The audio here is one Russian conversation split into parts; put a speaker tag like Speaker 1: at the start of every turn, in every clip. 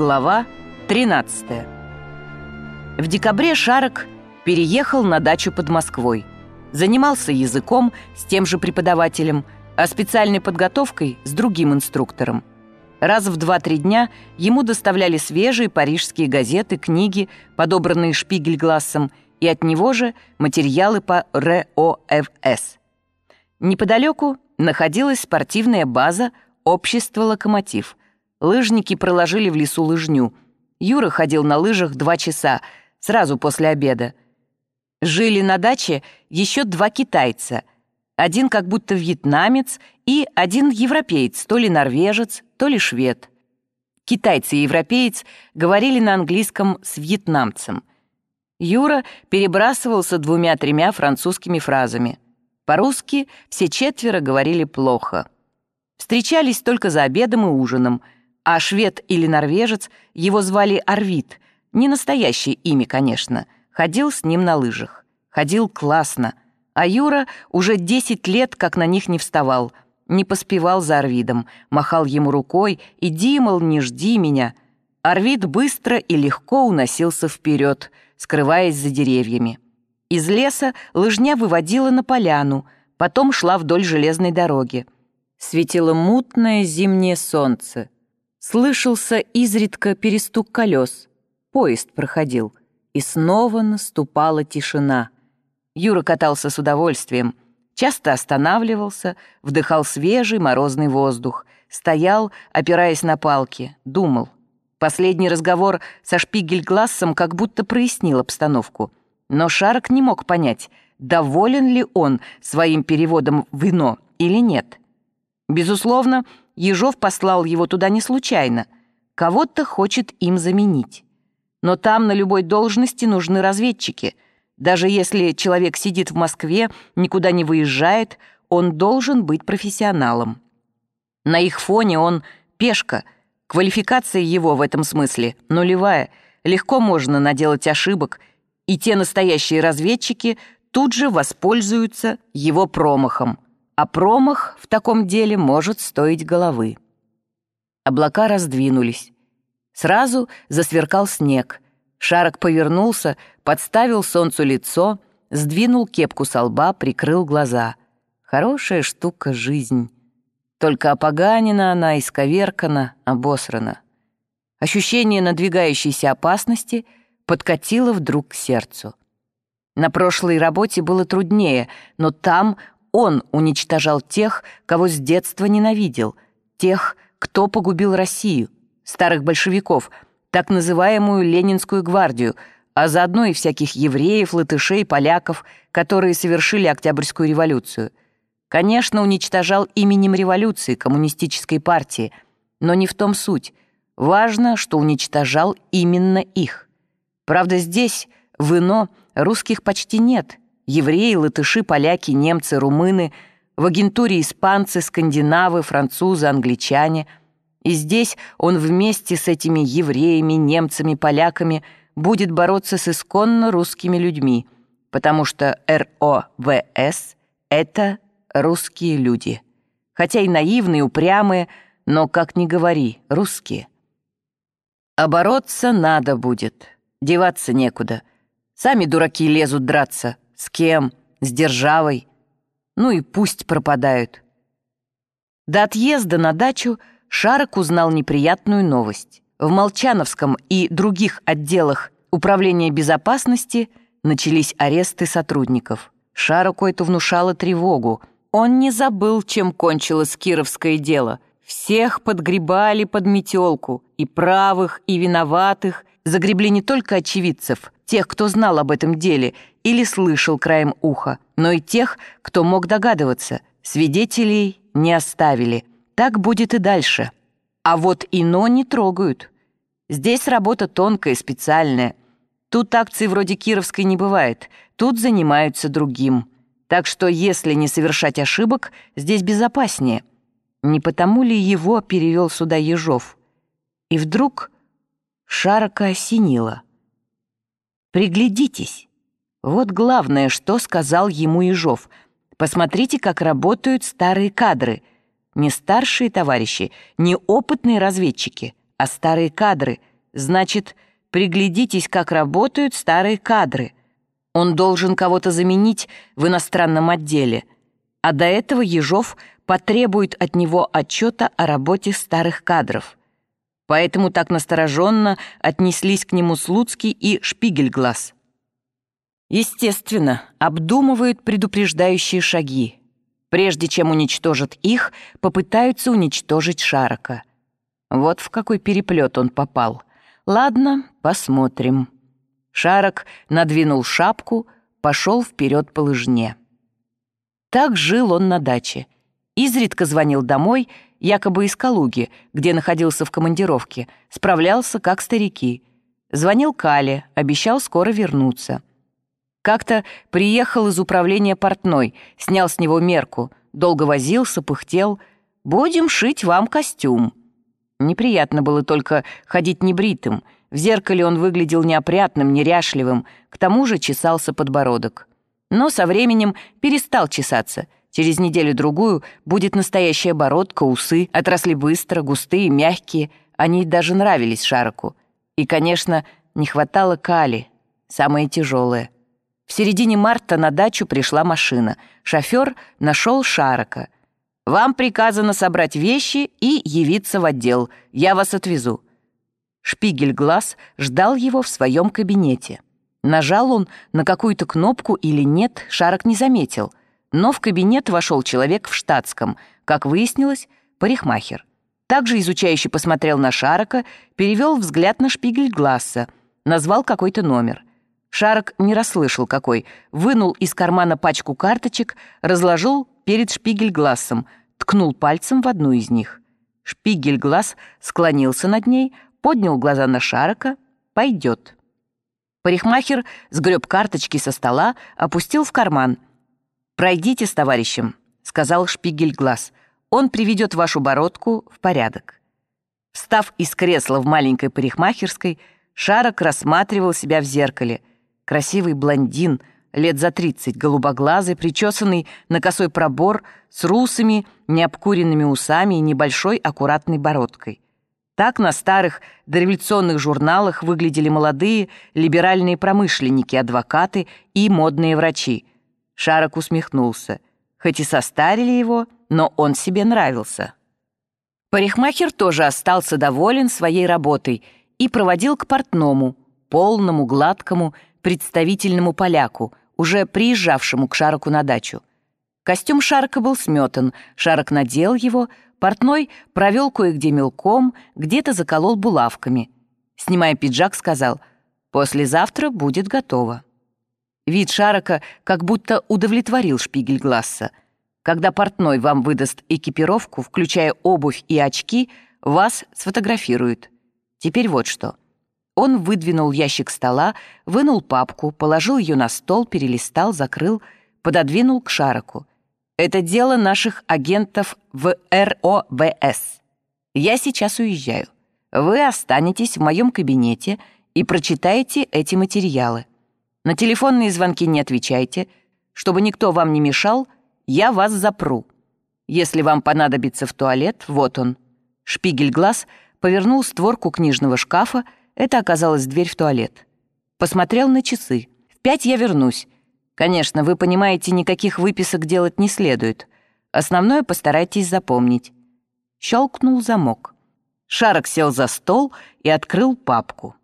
Speaker 1: Глава 13 В декабре Шарок переехал на дачу под Москвой. Занимался языком с тем же преподавателем, а специальной подготовкой с другим инструктором. Раз в 2-3 дня ему доставляли свежие парижские газеты, книги, подобранные Шпигельглассом, и от него же материалы по РОФС. Неподалеку находилась спортивная база «Общество Локомотив», Лыжники проложили в лесу лыжню. Юра ходил на лыжах два часа, сразу после обеда. Жили на даче еще два китайца. Один как будто вьетнамец и один европеец, то ли норвежец, то ли швед. Китайцы и европеец говорили на английском с вьетнамцем. Юра перебрасывался двумя-тремя французскими фразами. По-русски все четверо говорили плохо. Встречались только за обедом и ужином — а швед или норвежец, его звали Арвид, не настоящее имя, конечно, ходил с ним на лыжах. Ходил классно, а Юра уже 10 лет как на них не вставал, не поспевал за Арвидом, махал ему рукой «Иди, мол, не жди меня». Арвид быстро и легко уносился вперед, скрываясь за деревьями. Из леса лыжня выводила на поляну, потом шла вдоль железной дороги. Светило мутное зимнее солнце. Слышался изредка перестук колес. Поезд проходил. И снова наступала тишина. Юра катался с удовольствием. Часто останавливался, вдыхал свежий морозный воздух. Стоял, опираясь на палки, думал. Последний разговор со Шпигельглассом как будто прояснил обстановку. Но Шарок не мог понять, доволен ли он своим переводом в вино или нет. Безусловно, Ежов послал его туда не случайно. Кого-то хочет им заменить. Но там на любой должности нужны разведчики. Даже если человек сидит в Москве, никуда не выезжает, он должен быть профессионалом. На их фоне он пешка. Квалификация его в этом смысле нулевая. Легко можно наделать ошибок, и те настоящие разведчики тут же воспользуются его промахом а промах в таком деле может стоить головы. Облака раздвинулись. Сразу засверкал снег. Шарок повернулся, подставил солнцу лицо, сдвинул кепку со лба, прикрыл глаза. Хорошая штука жизнь. Только опоганена она, исковеркана, обосрана. Ощущение надвигающейся опасности подкатило вдруг к сердцу. На прошлой работе было труднее, но там он уничтожал тех, кого с детства ненавидел, тех, кто погубил Россию, старых большевиков, так называемую Ленинскую гвардию, а заодно и всяких евреев, латышей, поляков, которые совершили Октябрьскую революцию. Конечно, уничтожал именем революции, коммунистической партии, но не в том суть. Важно, что уничтожал именно их. Правда, здесь, в Ино, русских почти нет, Евреи, латыши, поляки, немцы, румыны, в агентуре испанцы, скандинавы, французы, англичане. И здесь он вместе с этими евреями, немцами, поляками будет бороться с исконно русскими людьми, потому что РОВС — это русские люди. Хотя и наивные, упрямые, но, как ни говори, русские. А надо будет, деваться некуда. Сами дураки лезут драться, с кем? С державой? Ну и пусть пропадают. До отъезда на дачу Шарок узнал неприятную новость. В Молчановском и других отделах Управления безопасности начались аресты сотрудников. Шароку это внушало тревогу. Он не забыл, чем кончилось кировское дело. Всех подгребали под метелку, и правых, и виноватых. Загребли не только очевидцев, тех, кто знал об этом деле или слышал краем уха, но и тех, кто мог догадываться. Свидетелей не оставили. Так будет и дальше. А вот ино не трогают. Здесь работа тонкая, специальная. Тут акций вроде Кировской не бывает. Тут занимаются другим. Так что, если не совершать ошибок, здесь безопаснее. Не потому ли его перевел сюда Ежов? И вдруг Шарока осенило — Приглядитесь. Вот главное, что сказал ему Ежов. Посмотрите, как работают старые кадры. Не старшие товарищи, не опытные разведчики, а старые кадры. Значит, приглядитесь, как работают старые кадры. Он должен кого-то заменить в иностранном отделе. А до этого Ежов потребует от него отчета о работе старых кадров. Поэтому так настороженно отнеслись к нему Слуцкий и Шпигельглаз. Естественно, обдумывают предупреждающие шаги. Прежде чем уничтожат их, попытаются уничтожить Шарока. Вот в какой переплет он попал. Ладно, посмотрим. Шарок надвинул шапку, пошел вперед по лыжне. Так жил он на даче. Изредка звонил домой, якобы из Калуги, где находился в командировке, справлялся как старики. Звонил Кале, обещал скоро вернуться. Как-то приехал из управления портной, снял с него мерку, долго возился, пыхтел. «Будем шить вам костюм». Неприятно было только ходить небритым. В зеркале он выглядел неопрятным, неряшливым, к тому же чесался подбородок. Но со временем перестал чесаться. Через неделю-другую будет настоящая бородка, усы, отросли быстро, густые, мягкие. Они даже нравились Шароку. И, конечно, не хватало кали, самое тяжелое — в середине марта на дачу пришла машина. Шофер нашел Шарока. «Вам приказано собрать вещи и явиться в отдел. Я вас отвезу». Шпигель глаз ждал его в своем кабинете. Нажал он на какую-то кнопку или нет, Шарок не заметил. Но в кабинет вошел человек в штатском, как выяснилось, парикмахер. Также изучающий посмотрел на Шарока, перевел взгляд на шпигель глаза, назвал какой-то номер — Шарок не расслышал какой, вынул из кармана пачку карточек, разложил перед шпигель-глазом, ткнул пальцем в одну из них. Шпигель-глаз склонился над ней, поднял глаза на Шарока. «Пойдет». Парикмахер сгреб карточки со стола, опустил в карман. «Пройдите с товарищем», — сказал Шпигель-глаз. «Он приведет вашу бородку в порядок». Встав из кресла в маленькой парикмахерской, Шарок рассматривал себя в зеркале — Красивый блондин, лет за тридцать, голубоглазый, причесанный на косой пробор, с русыми, необкуренными усами и небольшой аккуратной бородкой. Так на старых дореволюционных журналах выглядели молодые либеральные промышленники, адвокаты и модные врачи. Шарок усмехнулся. Хоть и состарили его, но он себе нравился. Парикмахер тоже остался доволен своей работой и проводил к портному, полному, гладкому, представительному поляку, уже приезжавшему к Шароку на дачу. Костюм Шарка был сметан, Шарок надел его, портной провел кое-где мелком, где-то заколол булавками. Снимая пиджак, сказал «Послезавтра будет готово». Вид Шарока как будто удовлетворил шпигель Гласса. Когда портной вам выдаст экипировку, включая обувь и очки, вас сфотографируют. Теперь вот что. Он выдвинул ящик стола, вынул папку, положил ее на стол, перелистал, закрыл, пододвинул к Шароку. «Это дело наших агентов в РОВС. Я сейчас уезжаю. Вы останетесь в моем кабинете и прочитаете эти материалы. На телефонные звонки не отвечайте. Чтобы никто вам не мешал, я вас запру. Если вам понадобится в туалет, вот он». Шпигель глаз повернул створку книжного шкафа, это оказалась дверь в туалет. Посмотрел на часы. В пять я вернусь. Конечно, вы понимаете, никаких выписок делать не следует. Основное постарайтесь запомнить. Щелкнул замок. Шарок сел за стол и открыл папку.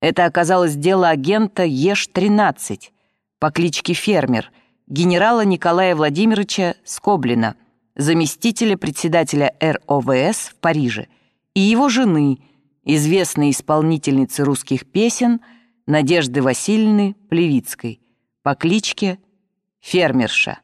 Speaker 1: Это оказалось дело агента Еш-13 по кличке Фермер, генерала Николая Владимировича Скоблина, заместителя председателя РОВС в Париже, и его жены – известной исполнительницы русских песен Надежды Васильевны Плевицкой по кличке Фермерша.